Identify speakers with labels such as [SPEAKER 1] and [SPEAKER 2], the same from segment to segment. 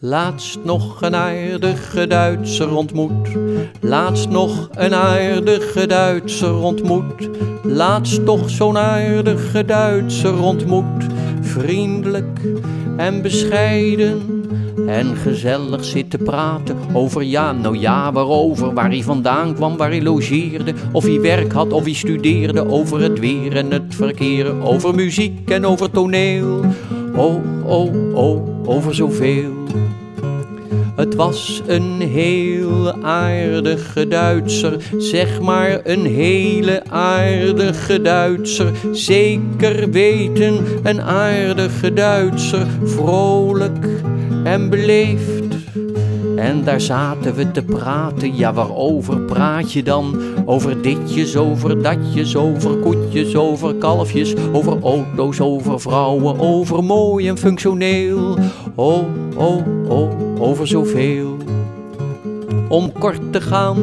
[SPEAKER 1] Laatst nog een aardige Duitser ontmoet. Laatst nog een aardige Duitser ontmoet. Laatst toch zo'n aardige Duitser ontmoet. Vriendelijk en bescheiden en gezellig zitten praten over ja, nou ja, waarover, waar hij vandaan kwam, waar hij logeerde, of hij werk had, of hij studeerde, over het weer en het verkeer, over muziek en over toneel. Oh, oh, oh, over zoveel. Het was een heel aardige Duitser, zeg maar een hele aardige Duitser. Zeker weten, een aardige Duitser, vrolijk en beleefd. En daar zaten we te praten, ja waarover praat je dan? Over ditjes, over datjes, over koetjes, over kalfjes, over auto's, over vrouwen, over mooi en functioneel. Oh, oh, oh, over zoveel. Om kort te gaan,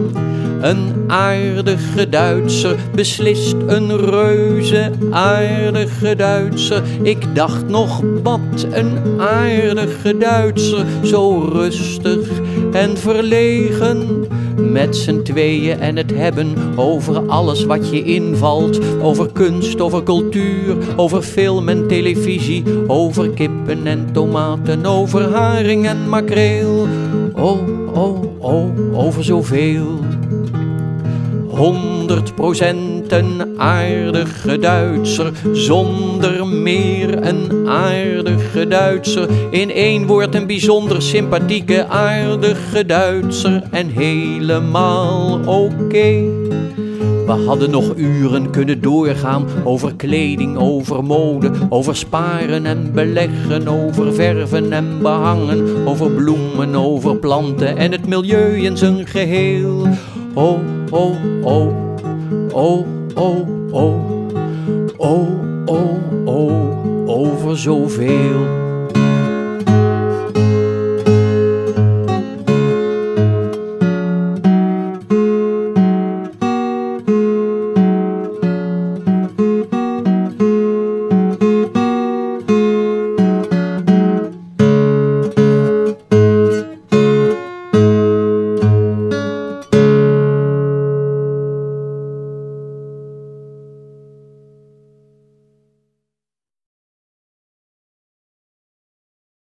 [SPEAKER 1] een aardige Duitser, beslist een reuze aardige Duitser. Ik dacht nog, wat een aardige Duitser, zo rustig en verlegen. Met z'n tweeën en het hebben over alles wat je invalt. Over kunst, over cultuur, over film en televisie. Over kippen en tomaten, over haring en makreel. Oh, oh, oh, over zoveel. Honderd procent een aardige Duitser, zonder meer een aardige Duitser. In één woord een bijzonder sympathieke aardige Duitser en helemaal oké. We hadden nog uren kunnen doorgaan over kleding, over mode, over sparen en beleggen, over verven en behangen, over bloemen, over planten en het milieu in zijn geheel. Oh, oh, oh, oh, oh, oh, oh, oh, oh, over zoveel.